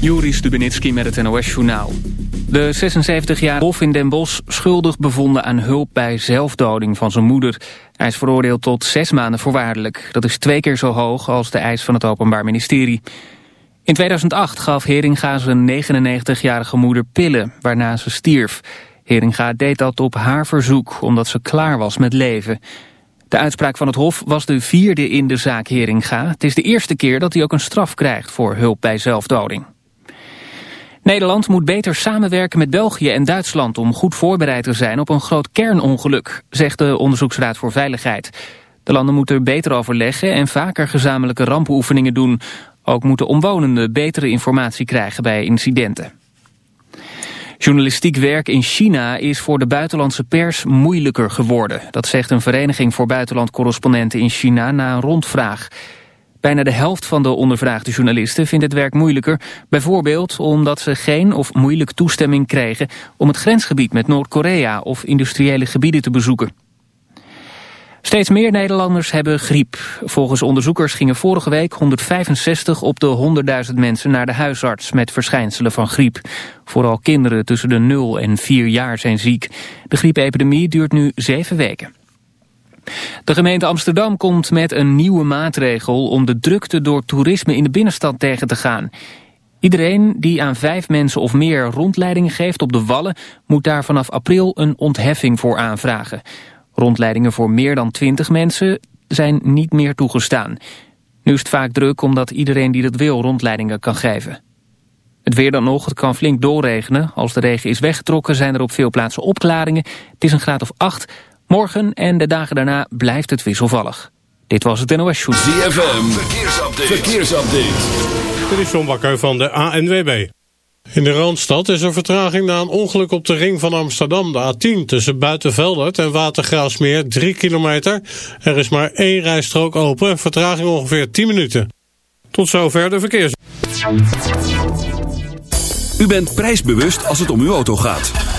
Juri Stubenitski met het NOS-journaal. De 76-jarige Hof in Den Bosch schuldig bevonden aan hulp bij zelfdoding van zijn moeder. Hij is veroordeeld tot zes maanden voorwaardelijk. Dat is twee keer zo hoog als de eis van het Openbaar Ministerie. In 2008 gaf Heringa zijn 99-jarige moeder pillen, waarna ze stierf. Heringa deed dat op haar verzoek, omdat ze klaar was met leven. De uitspraak van het Hof was de vierde in de zaak Heringa. Het is de eerste keer dat hij ook een straf krijgt voor hulp bij zelfdoding. Nederland moet beter samenwerken met België en Duitsland... om goed voorbereid te zijn op een groot kernongeluk, zegt de Onderzoeksraad voor Veiligheid. De landen moeten beter overleggen en vaker gezamenlijke rampenoefeningen doen. Ook moeten omwonenden betere informatie krijgen bij incidenten. Journalistiek werk in China is voor de buitenlandse pers moeilijker geworden. Dat zegt een vereniging voor buitenlandcorrespondenten in China na een rondvraag. Bijna de helft van de ondervraagde journalisten vindt het werk moeilijker. Bijvoorbeeld omdat ze geen of moeilijk toestemming kregen om het grensgebied met Noord-Korea of industriële gebieden te bezoeken. Steeds meer Nederlanders hebben griep. Volgens onderzoekers gingen vorige week 165 op de 100.000 mensen naar de huisarts met verschijnselen van griep. Vooral kinderen tussen de 0 en 4 jaar zijn ziek. De griepepidemie duurt nu 7 weken. De gemeente Amsterdam komt met een nieuwe maatregel om de drukte door toerisme in de binnenstad tegen te gaan. Iedereen die aan vijf mensen of meer rondleidingen geeft op de Wallen moet daar vanaf april een ontheffing voor aanvragen. Rondleidingen voor meer dan 20 mensen zijn niet meer toegestaan. Nu is het vaak druk omdat iedereen die dat wil rondleidingen kan geven. Het weer dan nog, het kan flink doorregenen. Als de regen is weggetrokken zijn er op veel plaatsen opklaringen. Het is een graad of 8. Morgen en de dagen daarna blijft het wisselvallig. Dit was het NOS Show. ZFM, verkeersupdate. verkeersupdate. Dit is John Bakker van de ANWB. In de Randstad is er vertraging na een ongeluk op de ring van Amsterdam, de A10, tussen Buitenveldert en Watergraafsmeer, 3 kilometer. Er is maar één rijstrook open, vertraging ongeveer 10 minuten. Tot zover de verkeers. U bent prijsbewust als het om uw auto gaat.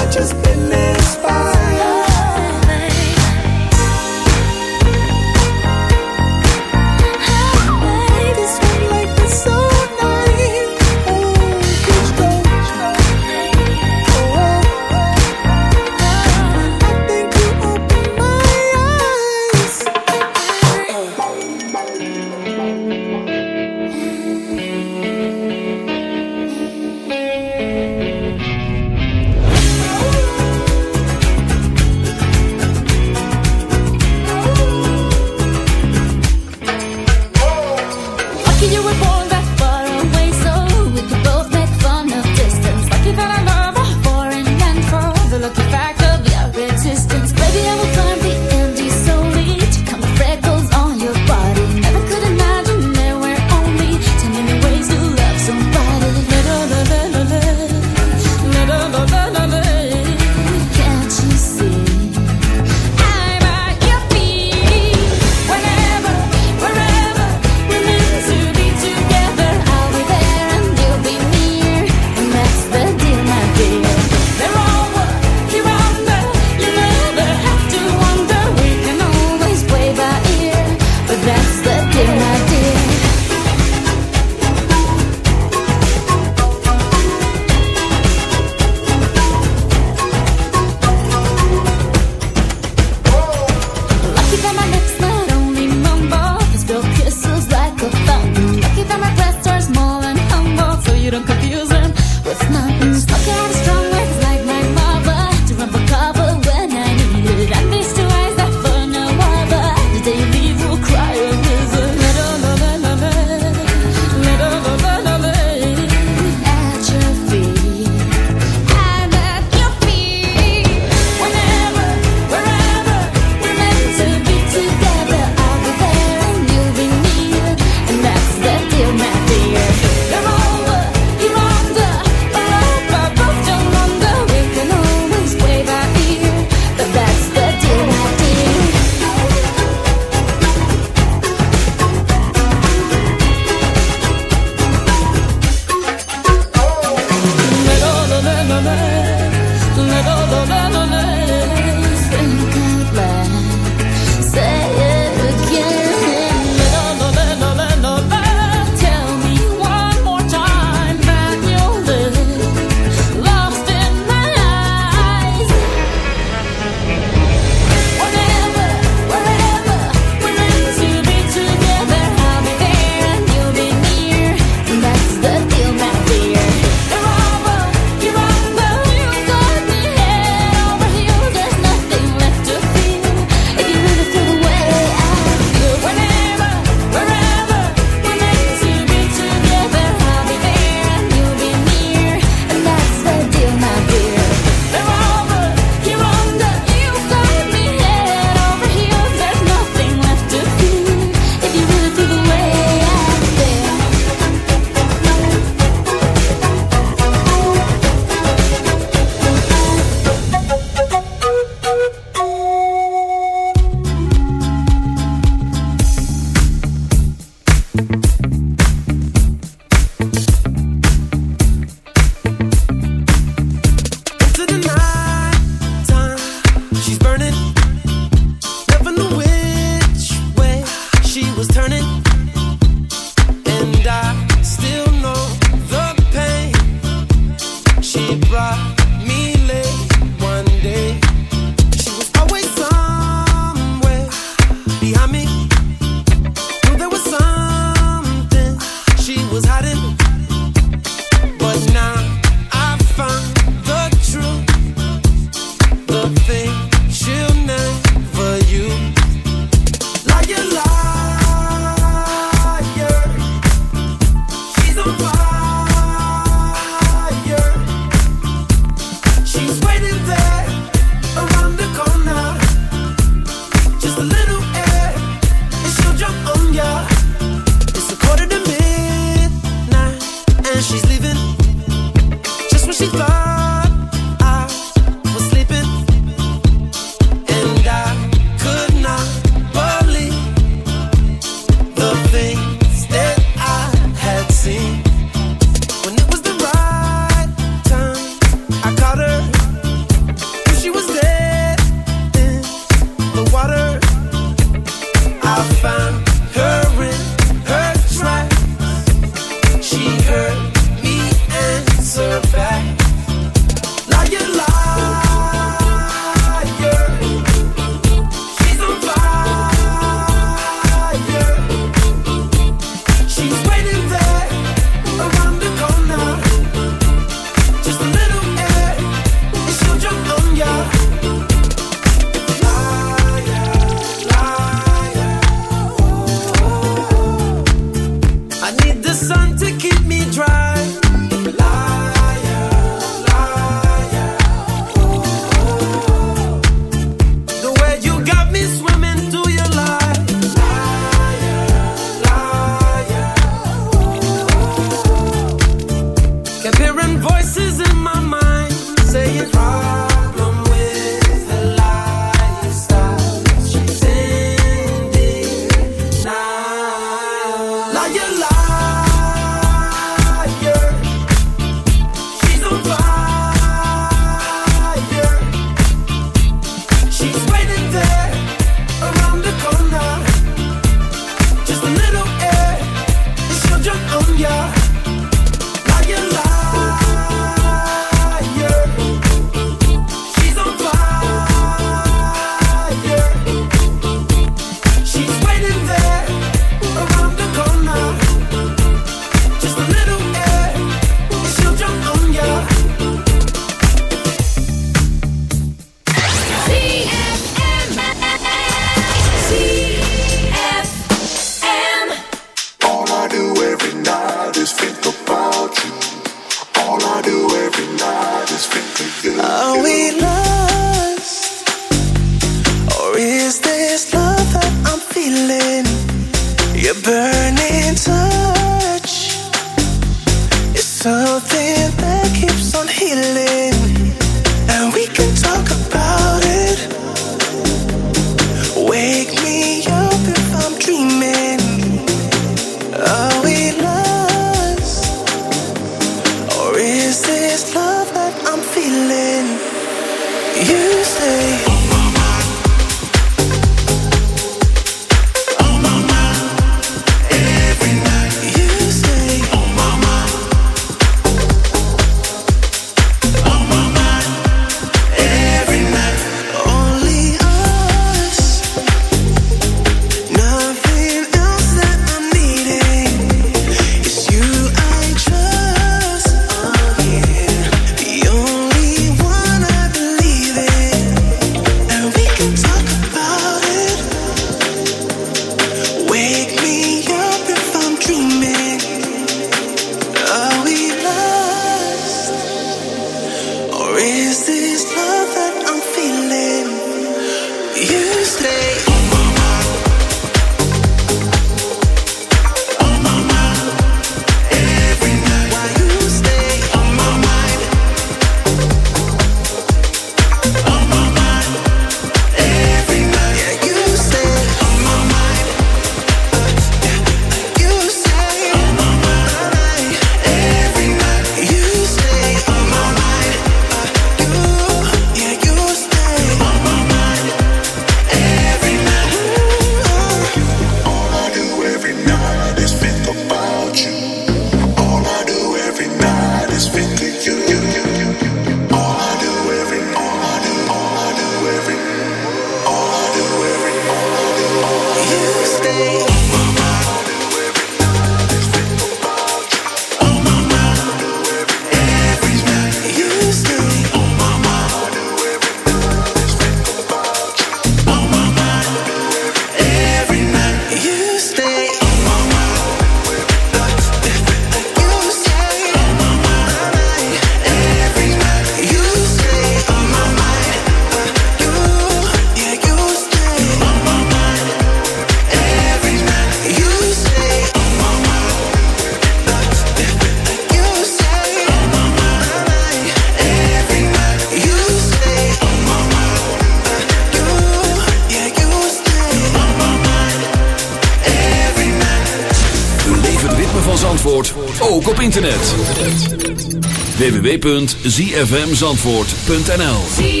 www.zfmzandvoort.nl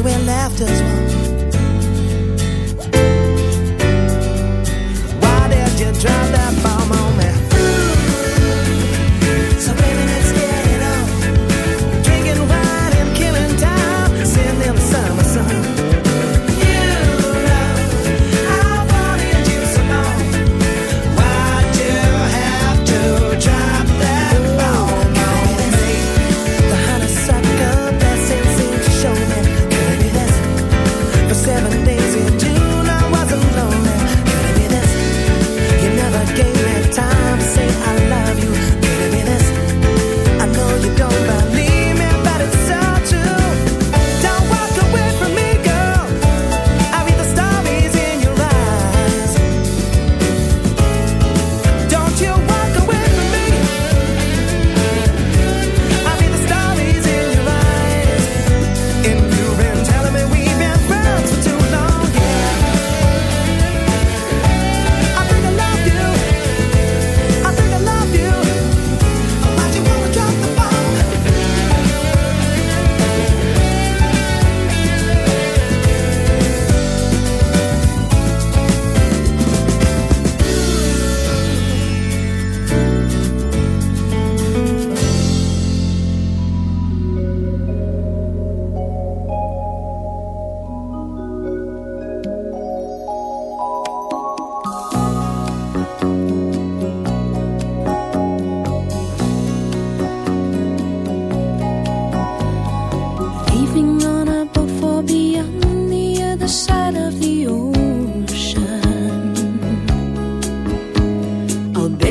we left as one.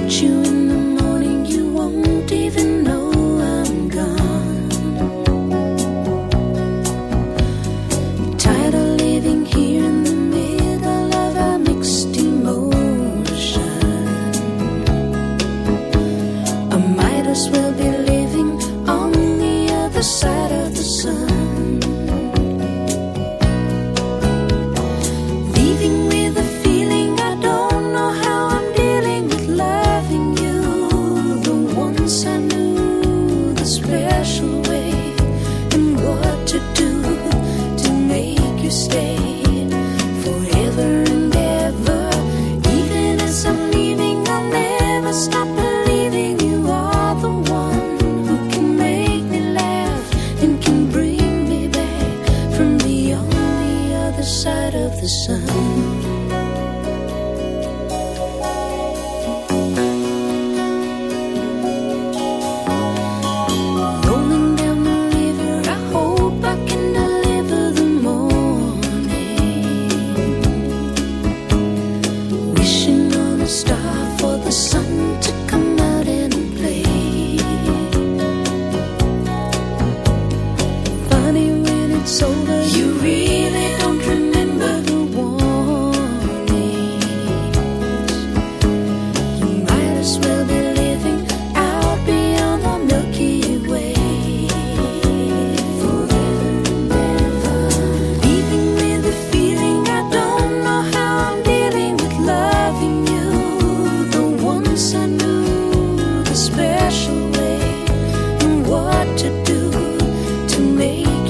You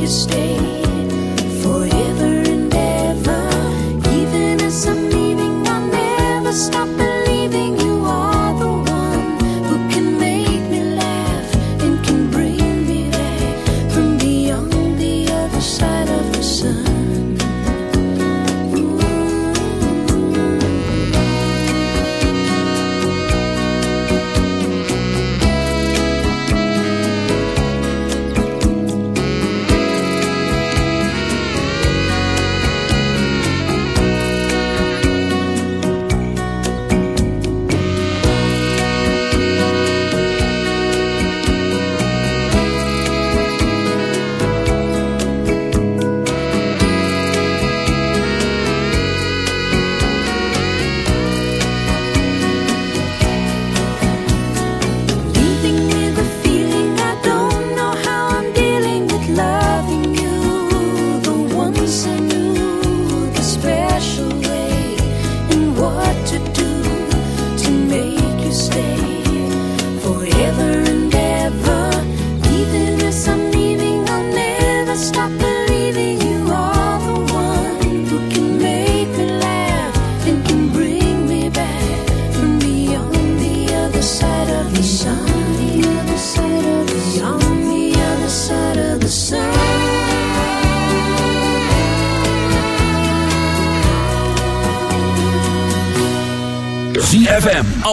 stay.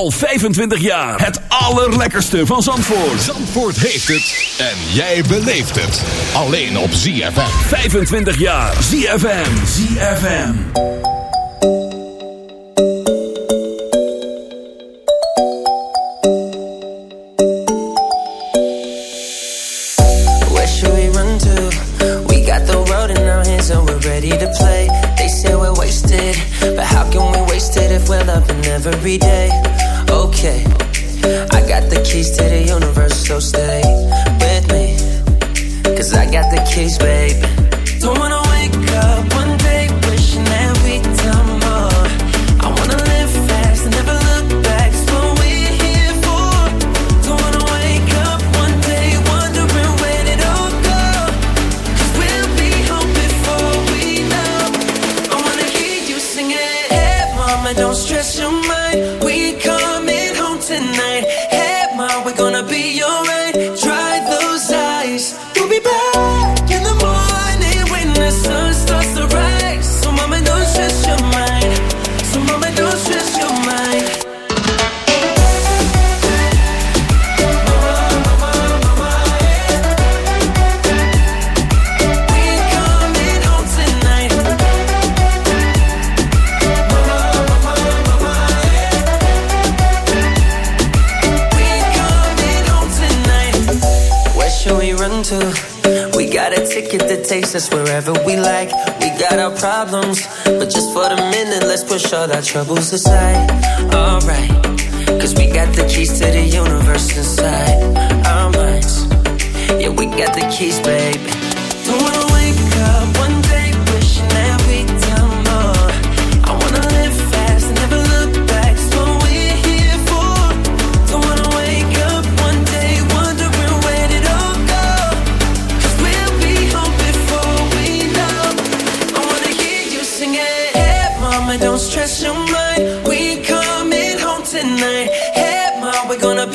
Al 25 jaar. Het allerlekkerste van Zandvoort. Zandvoort heeft het. En jij beleeft het. Alleen op ZFM. 25 jaar. ZFM. ZFM. Where should we run to? We got the road in our hands and we're ready to play. They say we're wasted. But how can we waste it if we're loving every day?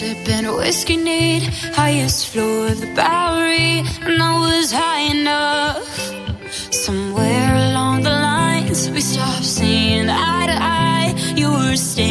sipping whiskey, need highest floor of the Bowery, and I was high enough. Somewhere along the lines, we stopped seeing eye to eye. You were staying.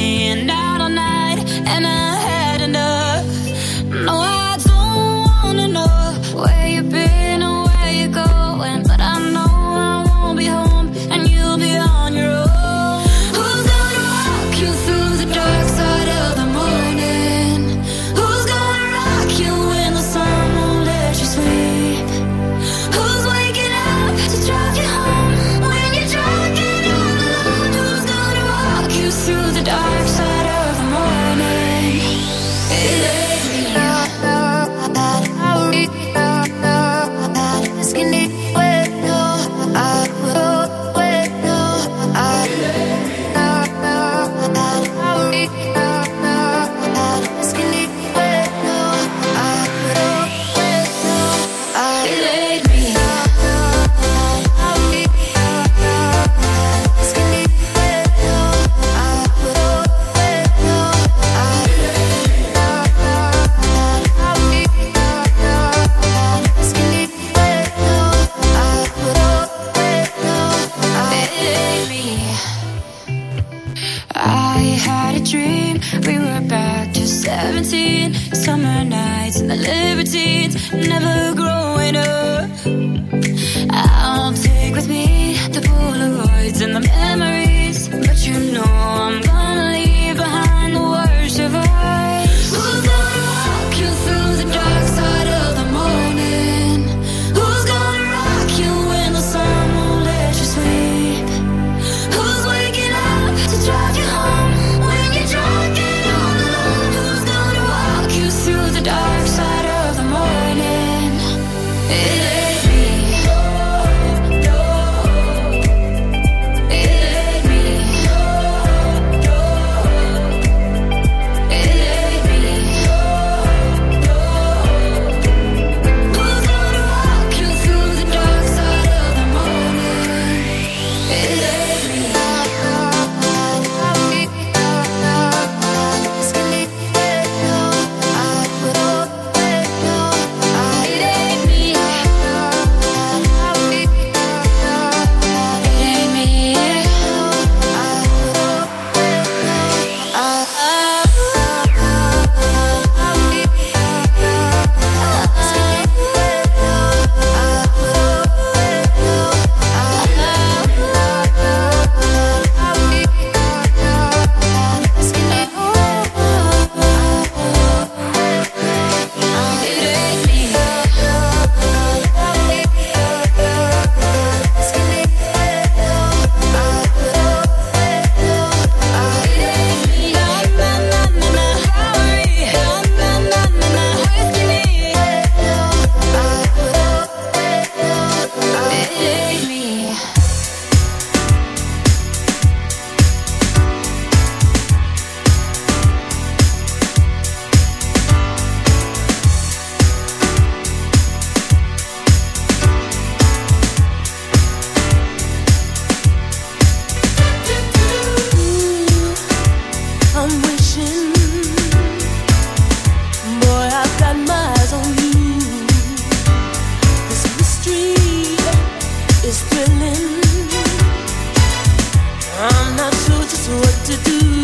what to do.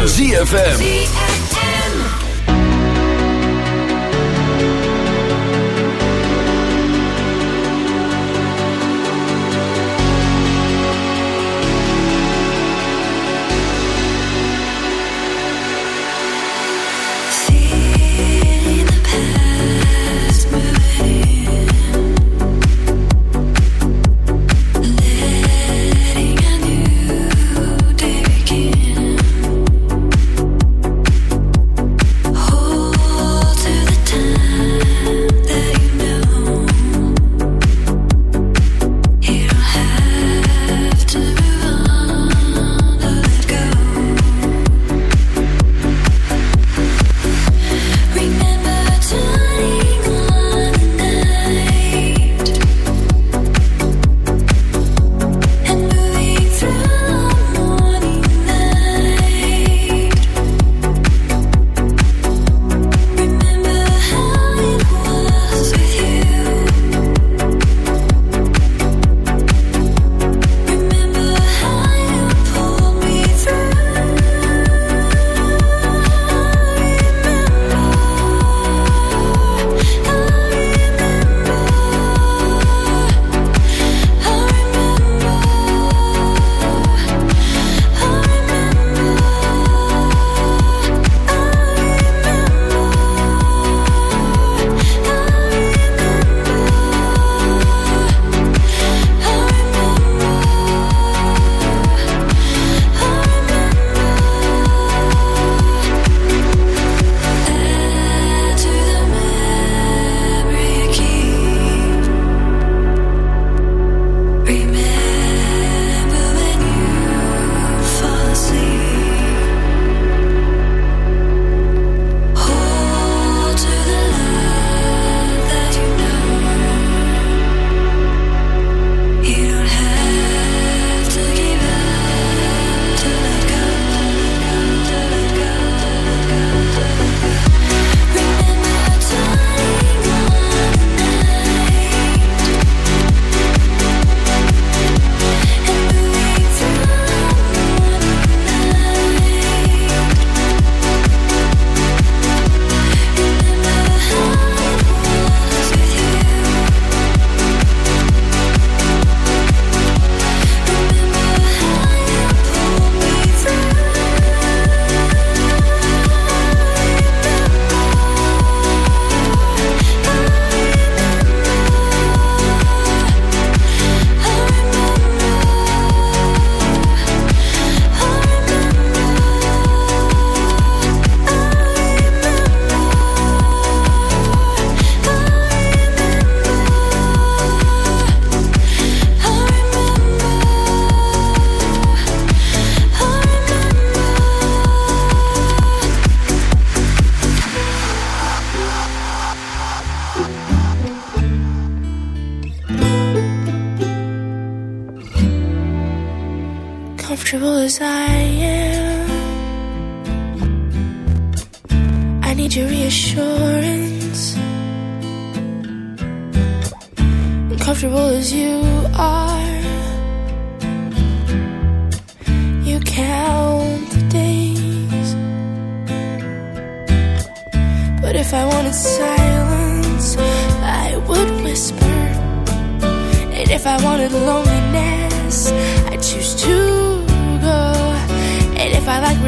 van ZFM.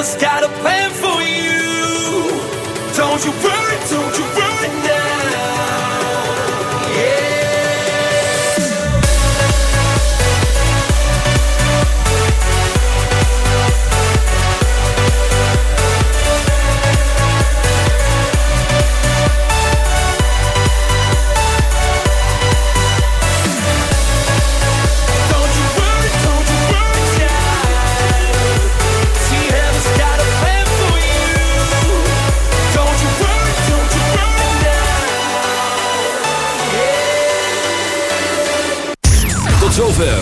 never start a plan